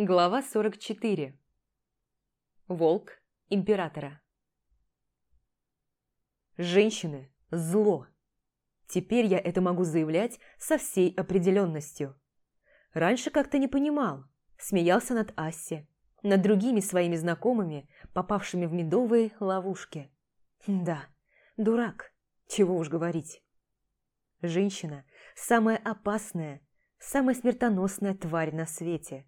Глава 44. Волк императора. Женщины – зло. Теперь я это могу заявлять со всей определенностью. Раньше как-то не понимал, смеялся над Асси, над другими своими знакомыми, попавшими в медовые ловушки. Да, дурак, чего уж говорить. Женщина – самая опасная, самая смертоносная тварь на свете –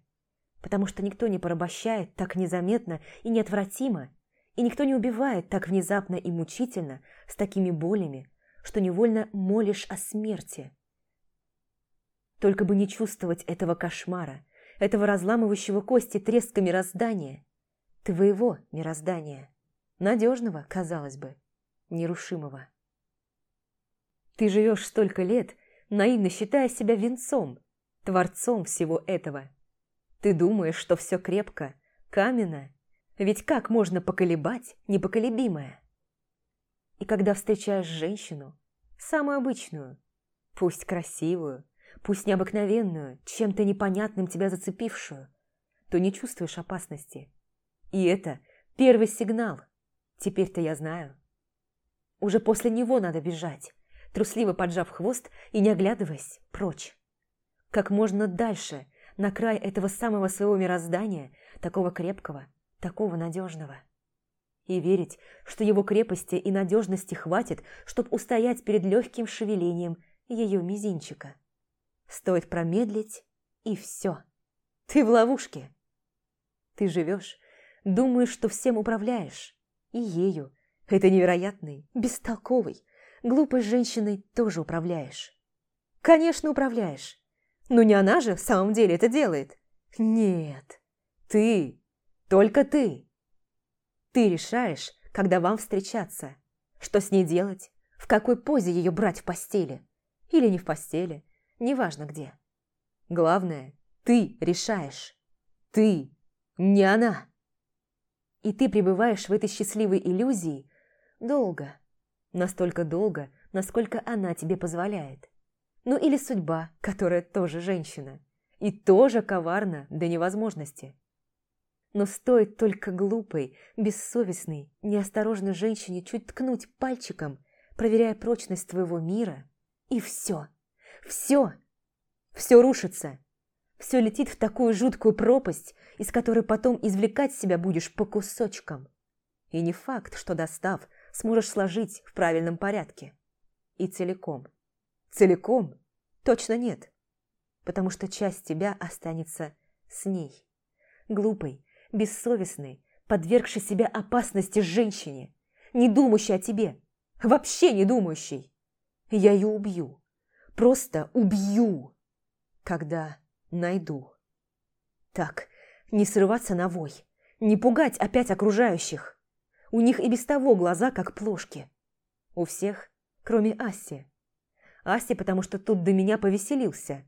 потому что никто не порабощает так незаметно и неотвратимо, и никто не убивает так внезапно и мучительно, с такими болями, что невольно молишь о смерти. Только бы не чувствовать этого кошмара, этого разламывающего кости треска мироздания, твоего мироздания, надежного, казалось бы, нерушимого. Ты живешь столько лет, наивно считая себя венцом, творцом всего этого – ты думаешь, что все крепко, каменно? Ведь как можно поколебать непоколебимое? И когда встречаешь женщину, самую обычную, пусть красивую, пусть необыкновенную, чем-то непонятным тебя зацепившую, то не чувствуешь опасности. И это первый сигнал. Теперь-то я знаю. Уже после него надо бежать, трусливо поджав хвост и не оглядываясь прочь. Как можно дальше, на край этого самого своего мироздания, такого крепкого, такого надежного. И верить, что его крепости и надежности хватит, чтобы устоять перед легким шевелением ее мизинчика. Стоит промедлить, и все. Ты в ловушке. Ты живешь, думаешь, что всем управляешь. И ею, этой невероятной, бестолковой, глупой женщиной тоже управляешь. Конечно, управляешь. Но не она же в самом деле это делает. Нет, ты, только ты. Ты решаешь, когда вам встречаться, что с ней делать, в какой позе ее брать в постели. Или не в постели, неважно где. Главное, ты решаешь. Ты, не она. И ты пребываешь в этой счастливой иллюзии долго. Настолько долго, насколько она тебе позволяет. Ну или судьба, которая тоже женщина. И тоже коварна до невозможности. Но стоит только глупой, бессовестной, неосторожной женщине чуть ткнуть пальчиком, проверяя прочность твоего мира, и все, все, все рушится. Все летит в такую жуткую пропасть, из которой потом извлекать себя будешь по кусочкам. И не факт, что достав, сможешь сложить в правильном порядке. И целиком. Целиком? Точно нет. Потому что часть тебя останется с ней. Глупой, бессовестной, подвергшей себя опасности женщине, не думающей о тебе, вообще не думающей. Я ее убью. Просто убью, когда найду. Так, не срываться на вой, не пугать опять окружающих. У них и без того глаза как плошки. У всех, кроме Аси. Асти, потому что тут до меня повеселился.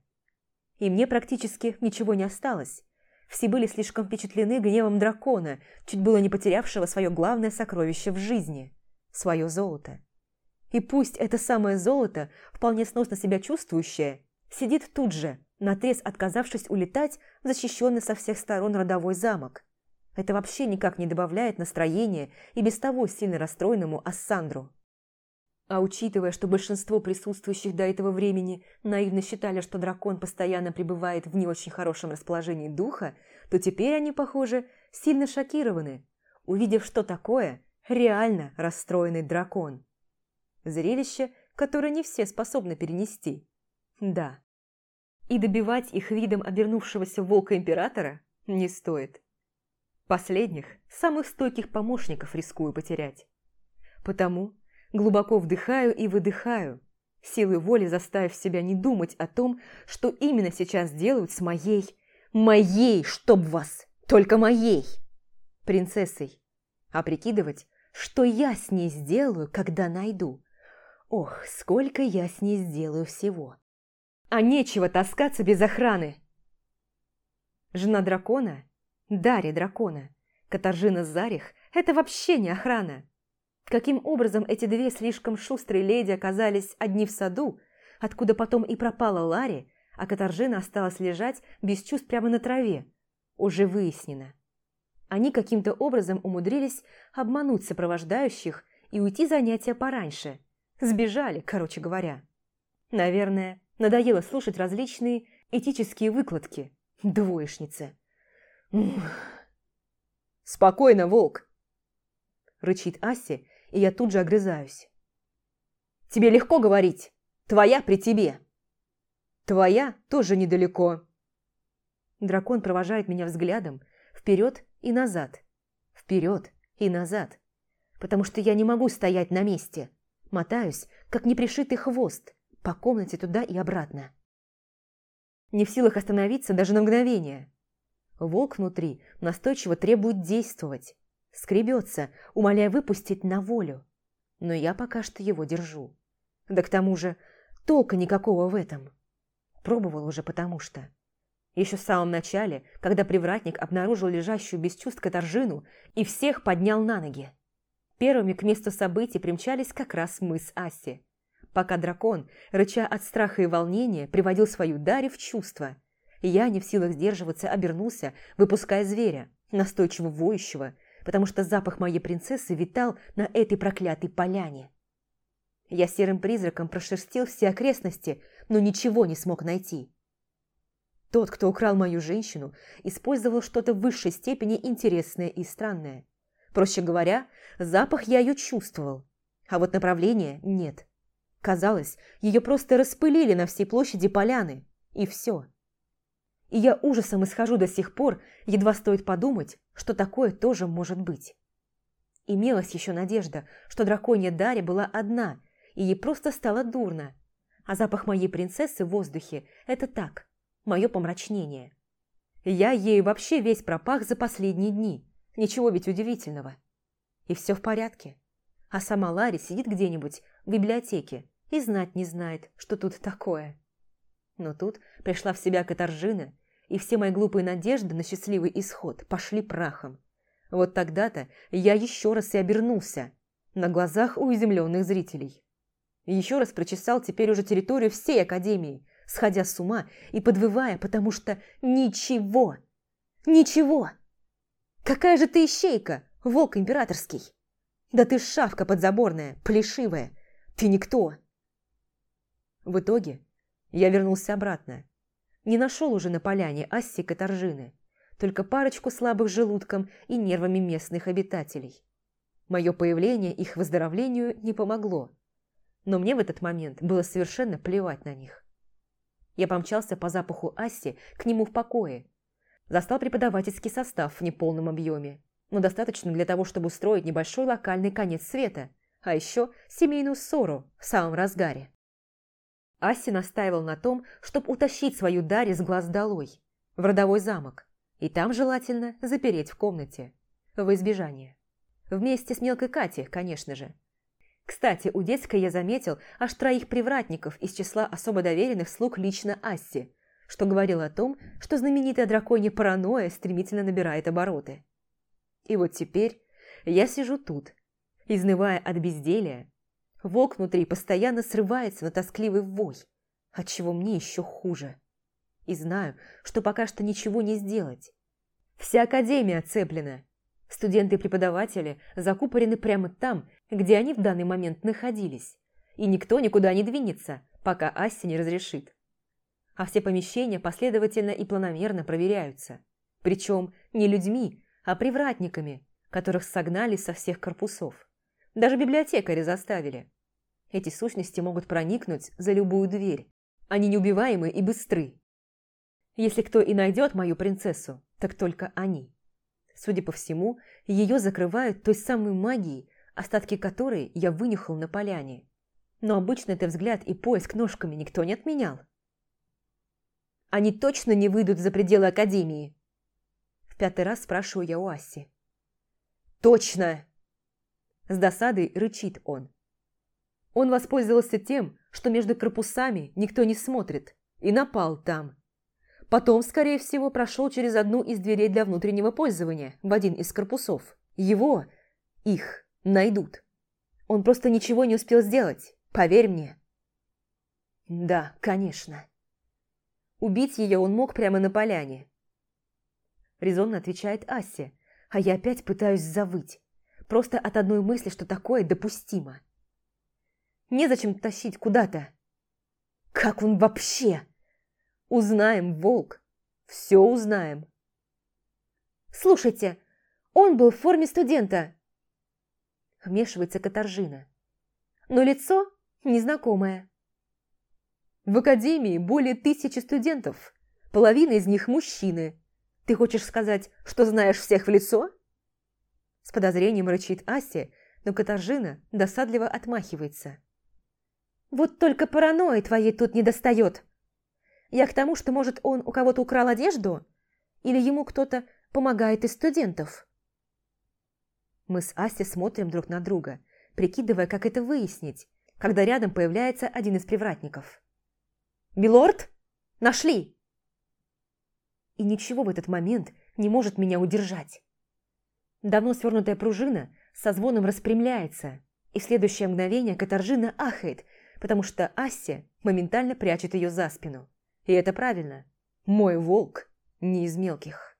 И мне практически ничего не осталось. Все были слишком впечатлены гневом дракона, чуть было не потерявшего свое главное сокровище в жизни – свое золото. И пусть это самое золото, вполне сносно себя чувствующее, сидит тут же, наотрез отказавшись улетать в защищенный со всех сторон родовой замок. Это вообще никак не добавляет настроения и без того сильно расстроенному Ассандру. А учитывая, что большинство присутствующих до этого времени наивно считали, что дракон постоянно пребывает в не очень хорошем расположении духа, то теперь они, похоже, сильно шокированы, увидев, что такое реально расстроенный дракон. Зрелище, которое не все способны перенести. Да. И добивать их видом обернувшегося волка-императора не стоит. Последних, самых стойких помощников рискую потерять. Потому Глубоко вдыхаю и выдыхаю, силой воли заставив себя не думать о том, что именно сейчас делают с моей, моей, чтоб вас, только моей, принцессой, а прикидывать, что я с ней сделаю, когда найду. Ох, сколько я с ней сделаю всего. А нечего таскаться без охраны. Жена дракона, Дарья дракона, Катаржина Зарих – это вообще не охрана. Каким образом эти две слишком шустрые леди оказались одни в саду, откуда потом и пропала Ларри, а Катаржина осталась лежать без чувств прямо на траве? уже выяснено. Они каким-то образом умудрились обмануть сопровождающих и уйти занятия пораньше. Сбежали, короче говоря. Наверное, надоело слушать различные этические выкладки. Двоечницы. «Спокойно, волк!» Рычит Аси, и я тут же огрызаюсь. «Тебе легко говорить. Твоя при тебе!» «Твоя тоже недалеко!» Дракон провожает меня взглядом вперед и назад, вперед и назад, потому что я не могу стоять на месте. Мотаюсь, как непришитый хвост, по комнате туда и обратно. Не в силах остановиться даже на мгновение. Волк внутри настойчиво требует действовать, скребется, умоляя выпустить на волю. Но я пока что его держу. Да к тому же толка никакого в этом. Пробовал уже потому что. Еще в самом начале, когда привратник обнаружил лежащую без чувств каторжину и всех поднял на ноги. Первыми к месту событий примчались как раз мы с Аси. Пока дракон, рыча от страха и волнения, приводил свою Дари в чувство. Я, не в силах сдерживаться, обернулся, выпуская зверя, настойчиво воющего, потому что запах моей принцессы витал на этой проклятой поляне. Я серым призраком прошерстил все окрестности, но ничего не смог найти. Тот, кто украл мою женщину, использовал что-то в высшей степени интересное и странное. Проще говоря, запах я ее чувствовал, а вот направления нет. Казалось, ее просто распылили на всей площади поляны, и все. И я ужасом исхожу до сих пор, едва стоит подумать, что такое тоже может быть. Имелась еще надежда, что драконья Дарья была одна, и ей просто стало дурно. А запах моей принцессы в воздухе – это так, мое помрачнение. Я ею вообще весь пропах за последние дни. Ничего ведь удивительного. И все в порядке. А сама Ларри сидит где-нибудь в библиотеке и знать не знает, что тут такое. Но тут пришла в себя Катаржина, и все мои глупые надежды на счастливый исход пошли прахом. Вот тогда-то я еще раз и обернулся на глазах у изумленных зрителей. Еще раз прочесал теперь уже территорию всей Академии, сходя с ума и подвывая, потому что ничего, ничего. Какая же ты ищейка, волк императорский? Да ты шавка подзаборная, плешивая, ты никто. В итоге я вернулся обратно. Не нашел уже на поляне Асси Катаржины, только парочку слабых желудком и нервами местных обитателей. Мое появление их выздоровлению не помогло, но мне в этот момент было совершенно плевать на них. Я помчался по запаху Асси к нему в покое. Застал преподавательский состав в неполном объеме, но достаточно для того, чтобы устроить небольшой локальный конец света, а еще семейную ссору в самом разгаре. Асси настаивал на том, чтобы утащить свою Дарья с глаз долой, в родовой замок, и там желательно запереть в комнате, во избежание. Вместе с мелкой Катей, конечно же. Кстати, у детской я заметил аж троих привратников из числа особо доверенных слуг лично Асси, что говорило о том, что знаменитая драконья паранойя стремительно набирает обороты. И вот теперь я сижу тут, изнывая от безделия. Волк внутри постоянно срывается на тоскливый вой, отчего мне еще хуже. И знаю, что пока что ничего не сделать. Вся академия оцеплена, Студенты и преподаватели закупорены прямо там, где они в данный момент находились, и никто никуда не двинется, пока Асси не разрешит. А все помещения последовательно и планомерно проверяются. Причем не людьми, а привратниками, которых согнали со всех корпусов. Даже библиотекари заставили. Эти сущности могут проникнуть за любую дверь. Они неубиваемы и быстры. Если кто и найдет мою принцессу, так только они. Судя по всему, ее закрывают той самой магией, остатки которой я вынюхал на поляне. Но обычно это взгляд и поиск ножками никто не отменял. Они точно не выйдут за пределы Академии? В пятый раз спрашиваю я у Аси. Точно! С досадой рычит он. Он воспользовался тем, что между корпусами никто не смотрит, и напал там. Потом, скорее всего, прошел через одну из дверей для внутреннего пользования в один из корпусов. Его, их, найдут. Он просто ничего не успел сделать, поверь мне. Да, конечно. Убить ее он мог прямо на поляне. резонно отвечает Ася, а я опять пытаюсь завыть. Просто от одной мысли, что такое допустимо. Незачем тащить куда-то. Как он вообще? Узнаем, волк. Все узнаем. Слушайте, он был в форме студента. Вмешивается Катаржина. Но лицо незнакомое. В академии более тысячи студентов. Половина из них мужчины. Ты хочешь сказать, что знаешь всех в лицо? С подозрением рычит Ася, но Катаржина досадливо отмахивается. Вот только паранойи твоей тут не достает. Я к тому, что, может, он у кого-то украл одежду? Или ему кто-то помогает из студентов? Мы с Асей смотрим друг на друга, прикидывая, как это выяснить, когда рядом появляется один из привратников. «Милорд, нашли!» И ничего в этот момент не может меня удержать. Давно свернутая пружина со звоном распрямляется, и в следующее мгновение Катаржина ахает, потому что Ася моментально прячет ее за спину. И это правильно. Мой волк не из мелких.